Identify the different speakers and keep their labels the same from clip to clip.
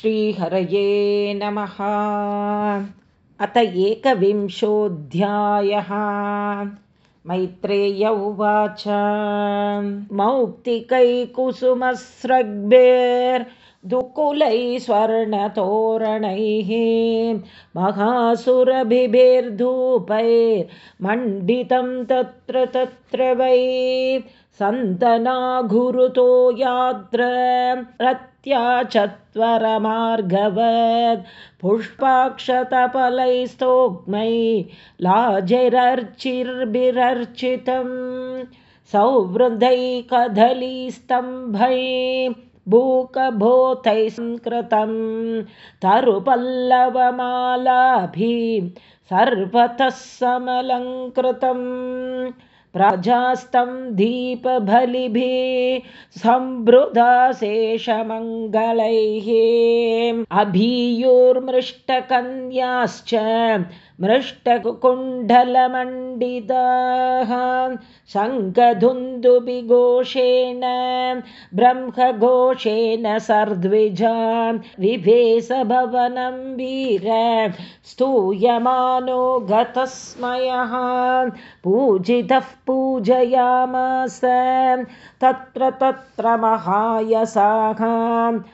Speaker 1: श्रीहरये नमः। अत एकविंशोऽध्यायः। मैत्रेय उवाच। मौक्तिकैकुसुमस्रग्भिर्दुकुलैः स्वर्णतोरणैः महासुरभिभिर्धूपैर्मण्डितं तत्र तत्र वै सन्तनाघुरुतो यात्र रत्या चत्वरमार्गवत् पुष्पाक्षतपलैस्तोग्मै लाजैरर्चिर्भिरर्चितं सौवृदैकदलीस्तम्भै भूकभूतैः संकृतं तरुपल्लवमालाभिः सर्वतः समलङ्कृतम् प्रजास्तं दीपबलिभिः सम्भृदाशेषमङ्गलैः अभीयोर्मृष्टकन्याश्च मृष्टकुकुण्डलमण्डिताः शङ्खधुन्दुबिघोषेण ब्रह्मघोषेण सर्द्विजा विभेसभवनं वीर स्तूयमानो गतस्मयः पूजितः पूजयामास तत्र तत्र महायसाः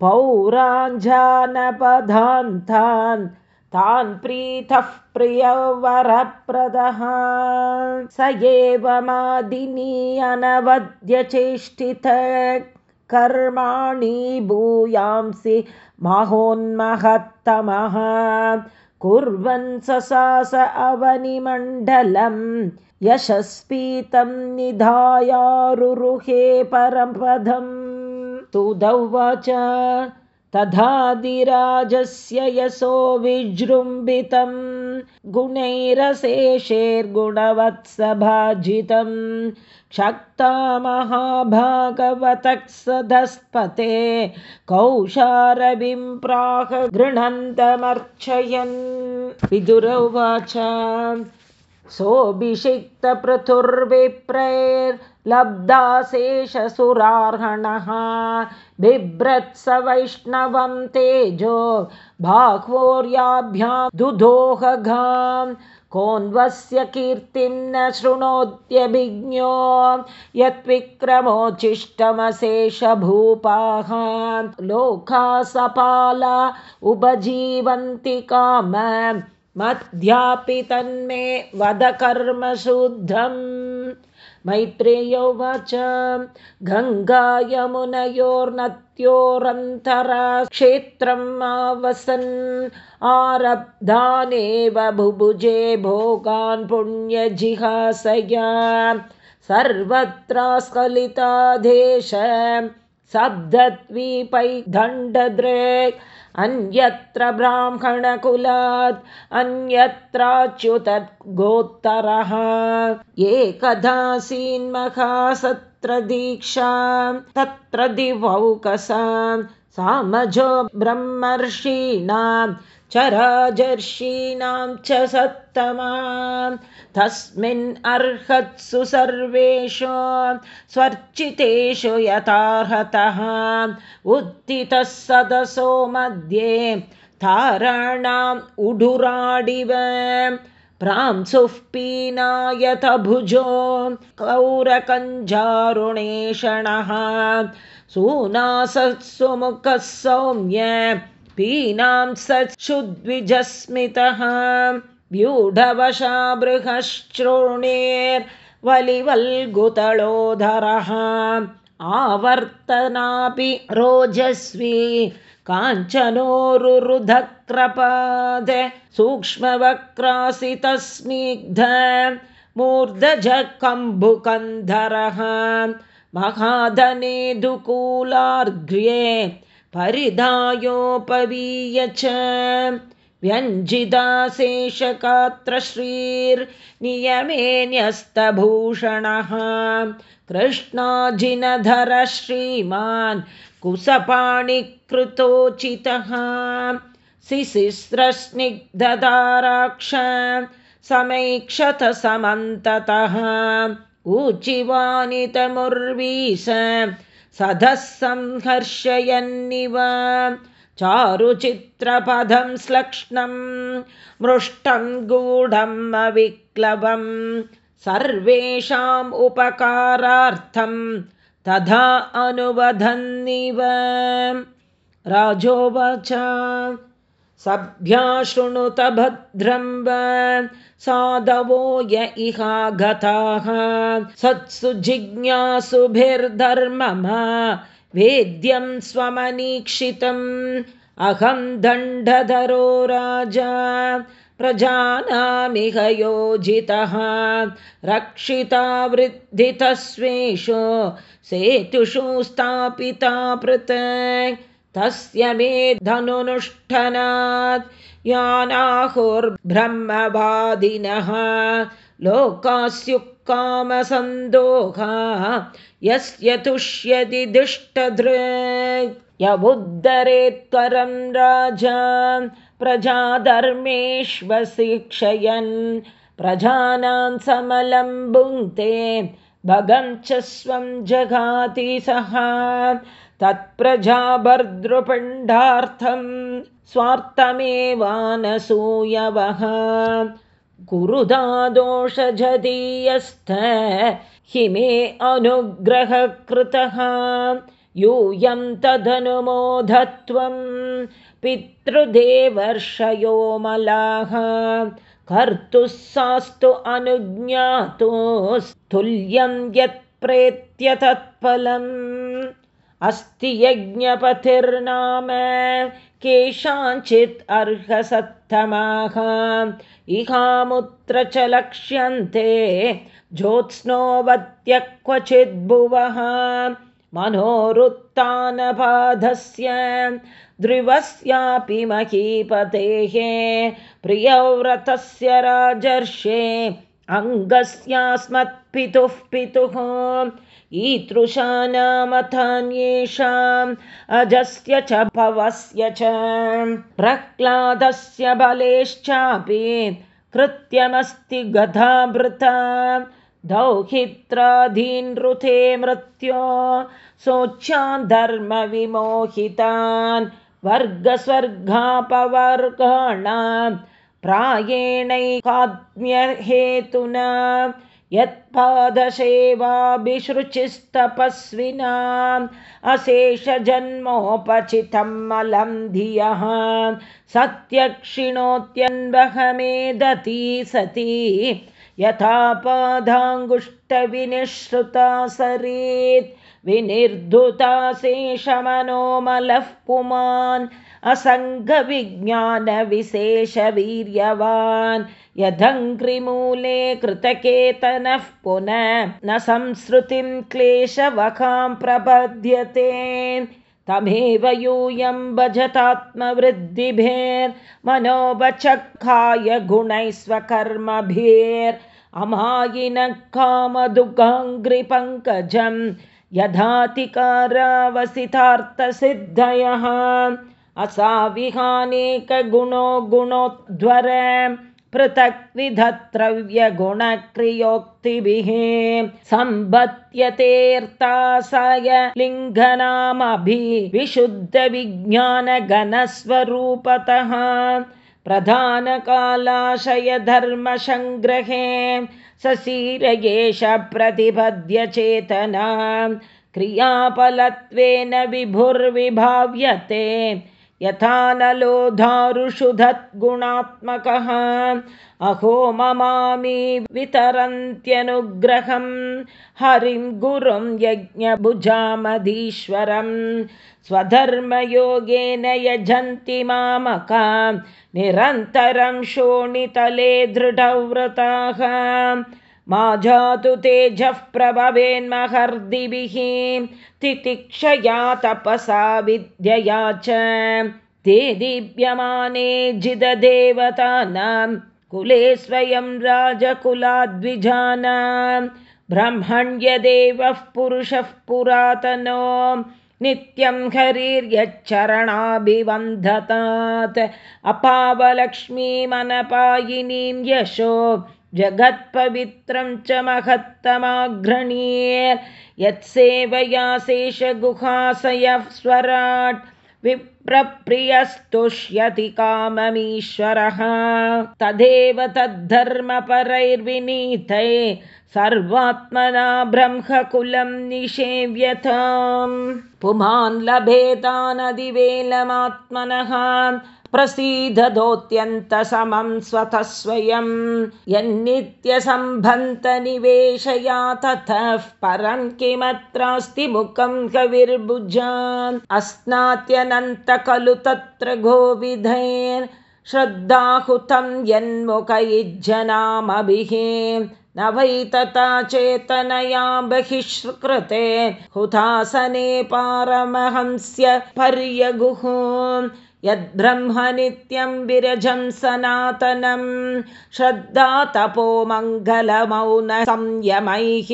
Speaker 1: पौराञ्जानपदान्तान् तान् प्रीतः प्रियवरप्रदः। स एव मादिनी अनवद्यचेष्टित कर्माणि भूयांसि महोन्महत्तमः। कुर्वन् ससास अवनिमण्डलं यशस्पीतं निधायारुरुहे परमपदं तुदौवाच तथाधिराजस्य यशो विजृम्भितं गुणैरशेषेर्गुणवत्सभाजितं क्षक्ता महाभागवतः सधस्पते कौशारविं प्राह गृह्णन्तमर्चयन्। विदुरौवाच सोऽभिषिक्तपृथुर्विप्रैर्लब्धाशेषसुरार्हणः बिभ्रत्स वैष्णवं तेजो बाह्वोर्याभ्यां दुदोहघां कोन्वस्य कीर्तिं न शृणोत्यभिज्ञो। यत्विक्रमोचिष्टमशेषभूपाः लोका सपाला उपजीवन्ति काम। मध्यापि तन्मे वदकर्मशुद्धम् मैत्रेयोवाच गङ्गायमुनयोर्नत्योरन्तरा क्षेत्रम् आवसन्। आरब्धानेव बुभुजे भोगान् पुण्यजिहासया। सर्वत्र स्खलितादेश सप्तद्वीपै दण्डदृक् अन्यत्र ब्राह्मणकुलात् अन्यत्राच्युतत् गोत्तरः दीक्षा तत्र दिवौकसां सामजो ब्रह्मर्षीणां चराजर्षीणां च सत्तमा। तस्मिन् अर्हत्सु सर्वेषु स्वर्चितेषु यथार्हतः उत्थितः सदसो मध्ये ताराणाम् उडुराडिव प्रांसुः पीनायत भुजो कौरकञ्जारुणेषणः सूनासत्सु मुखः सौम्य पीनां सत्सुद्विजस्मितः व्यूढवशा बृहश्रोणेर्वलिवल्गुतलोधरः आवर्तनापि रोजस्वी काञ्चनोरुरुधक्रपाद सूक्ष्मवक्रासितस्निग्ध मूर्धजकम्बुकन्धरः महाधने दुकूलार्घ्ये परिधायोपवीय च व्यञ्जिदाशेषकात्रश्रीर्नियमे न्यस्तभूषणः कृष्णाजिनधर श्रीमान् कुसपाणिकृतोचितः। शिशिस्रस्निग्धदाराक्ष समैक्षत समन्ततः ऊचिवानितमुर्वीश सधः संहर्षयन्निव चारुचित्रपदं श्लक्ष्णं मृष्टं गूढम् अविक्लवं सर्वेषाम् उपकारार्थं तथा अनुवदन्निव। राजोवाच सभ्या शृणुत भद्रं साधवो य इहागताः सत्सु जिज्ञासुभिर्धर्ममा वेद्यं स्वमनीक्षितम्। अहं दण्डधरो राजा। प्रजानामिह योजितः। रक्षिता वृद्धितस्वेषु सेतुषु स्थापिता पृथक् तस्य मे धनुनुष्ठनात्। यानाहुर्ब्रह्मवादिनः लोकास्युक्कामसन्दोहा यस्य तुष्यति दुष्टधृ यमुद्धरेत्करं राजा प्रजाधर्मेष्वशिक्षयन् प्रजानां समलं भुङ्क्ते भगं च स्वं जगाति सः। तत्प्रजाभर्दृपिण्डार्थं स्वार्थमेवानसूयवः कुरुदा दोषजदीयस्थ हि मे अनुग्रहकृतः। यूयं तदनुमोधत्वं पितृदेवर्षयो मलाः। कर्तुः सास्तु अनुज्ञातुस्तुल्यं यत्प्रेत्य तत्फलम्। अस्ति यज्ञपतिर्नाम केषाञ्चित् अर्हसत्तमाः इहामुत्र च लक्ष्यन्ते ज्योत्स्नोवत्य क्वचिद्भुवः मनोरुत्थानपाधस्य ध्रुवस्यापि महीपतेः। प्रियव्रतस्य राजर्षे अङ्गस्यास्मत्पितुः पितुः ईतृशानामथान्येषाम् अजस्य च भवस्य च प्रह्लादस्य बलेश्चापि कृत्यमस्ति गधाभृता। दौहित्राधीनृते मृत्यो शोच्यान् धर्मविमोहितान् वर्गस्वर्गापवर्गाणां प्रायेणैकात्म्यहेतुना यत्पादसेवाभिसृचिस्तपस्विनाम् अशेषजन्मोपचितं मलं धियः सत्यक्षिणोत्यन्वहमेदती सती यथा पादाङ्गुष्टविनिःश्रुता सरेत् विनिर्धुता शेषमनोमलः पुमान् असङ्गविज्ञानविशेषवीर्यवान् यदङ्घ्रिमूले कृतकेतनः पुनः न संसृतिं क्लेशवखां प्रपद्यते तमेव यूयं भजतात्मवृद्धिभेर्मनोवचखाय गुणैः स्वकर्मभिर् अमायिनः कामदुगाङ्घ्रिपङ्कजं यथातिकारावसितार्थसिद्धयः असाविहानेकगुणो गुणोद्वर पृथक् विधत्रव्यगुणक्रियोक्तिभिः सम्बत्यतेऽर्तासाय लिङ्गनामभिविशुद्धविज्ञानगणस्वरूपतः प्रधानकालाशयधर्मसङ्ग्रहे सशीरयेष प्रतिपद्यचेतना क्रियाफलत्वेन विभुर्विभाव्यते यथा नलो धारुषुधद्गुणात्मकः अहो ममामि वितरन्त्यनुग्रहं हरिं गुरुं यज्ञभुजामधीश्वरं। स्वधर्मयोगेन यजन्ति मामका निरन्तरं शोणितले दृढव्रताः मा जातु तेजः प्रभवेन्महर्दिभिः तितिक्षया तपसा विद्यया च। ते दीप्यमाने जिददेवतानां कुले स्वयं राजकुलाद्विजानां ब्रह्मण्यदेवः पुरुषः पुरातनो नित्यं हरिर्यच्चरणाभिवन्धतात्। अपावलक्ष्मीमनपायिनीं यशो जगत्पवित्रं च महत्तमाघ्रणीर् यत्सेवया शेषगुहासयः स्वराट् विप्रप्रियस्तुष्यति काममीश्वरः। तदेव तद्धर्मपरैर्विनीते सर्वात्मना ब्रह्मकुलं निषेव्यताम् पुमान् लभेतानदिवेलमात्मनः प्रसीदतोऽत्यन्तसमं स्वतः स्वयं यन्नित्यसम्भन्तनिवेशया ततः परं किमत्रास्ति मुखं कविर्भुजान्। अस्नात्यनन्त खलु तत्र गोविधैर् श्रद्धाहुतं यन्मुखैज्जनामभिः न वै तथा चेतनया बहिष्कृते हुतासने पारमहंस्य पर्यगुः यद्ब्रह्म नित्यं विरजं सनातनं श्रद्धा तपो मङ्गलमौन संयमैः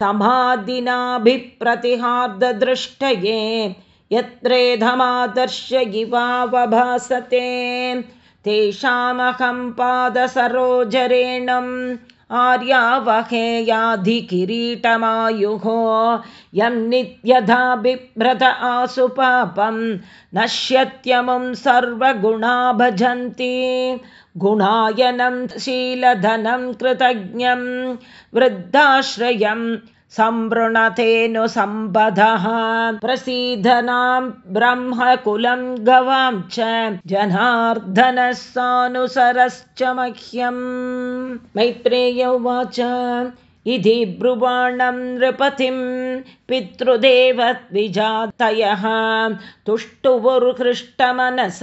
Speaker 1: समाधिनाभिप्रतिहार्ददृष्टये यत्रेधमादर्श इवावभासते तेषामहं पादसरोजरेणम् आर्यावहेयाधिकिरीटमायुः। यं नित्यधा बिभ्रत आसु पापं नश्यत्यमुं सर्वगुणा भजन्ति। गुणायनं शीलधनं कृतज्ञं वृद्धाश्रयं सम्पदः प्रसीदनां ब्रह्मकुलं गवां च जनार्दनः सानुसरश्च मह्यम् मैत्रेय उवाच इति ब्रुवाणं नृपतिं पितृदेवद्विजातयः। तुष्टुवुर्हृष्टमनस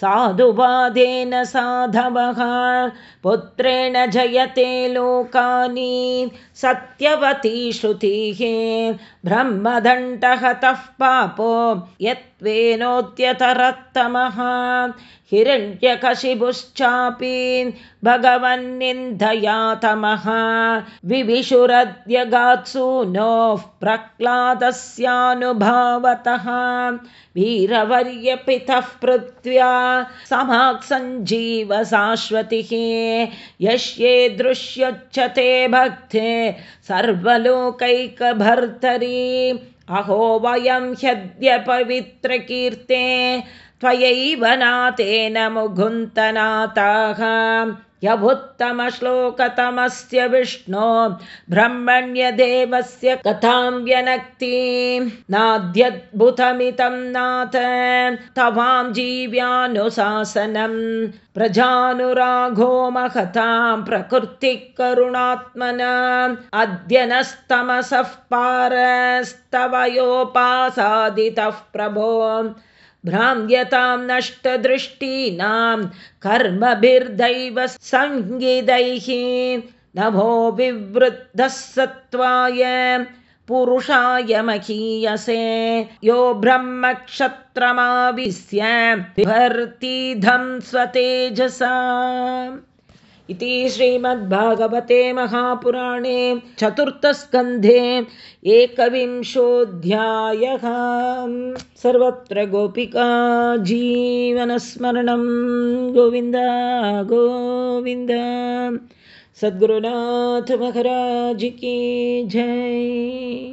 Speaker 1: साधुवादेन साधवः। पुत्रेण जयते लोकानि सत्यवती श्रुतिः ब्रह्मदण्डहतः पापो यत्त्वेनोद्यतरत्तमः हिरण्यकशिबुश्चापि भगवन्निन्दया तमः विविशुरद्यगात्सूनोः प्रह्लादस्यानुभावतः। वीरवर्यपितः पृथ्व्या समाक् सञ्जीव शाश्वतिः यस्ये दृश्योच्यते भक्ते सर्वलोकैकभर्तरी अहो वयं ह्यद्यपवित्रकीर्ते त्वयैव नातेन मुकुन्तनाथाः ह्युत्तमश्लोकतमस्य विष्णो ब्रह्मण्यदेवस्य कथां व्यनक्ति नाद्यद्भुतमितं नाथ। तवां जीव्यानुशासनं प्रजानुराघो महतां प्रकृतिः करुणात्मना अद्य नस्तमसः पारस्तवयोपासादितः प्रभो भ्राम्यतां नष्टदृष्टीनां कर्मभिर्दैव सङ्गीतैः नभो विवृद्धः सत्त्वाय पुरुषाय महीयसे। यो ब्रह्मक्षत्रमाविश्य बिभर्तिधं स्वतेजसा इति श्रीमद्भागवते महापुराणे चतुर्थस्कन्धे एकविंशोऽध्यायः. सर्वत्र गोपिका जीवनस्मरणं. गोविन्द गोविन्द. सद्गुरुनाथमहराजिकी जय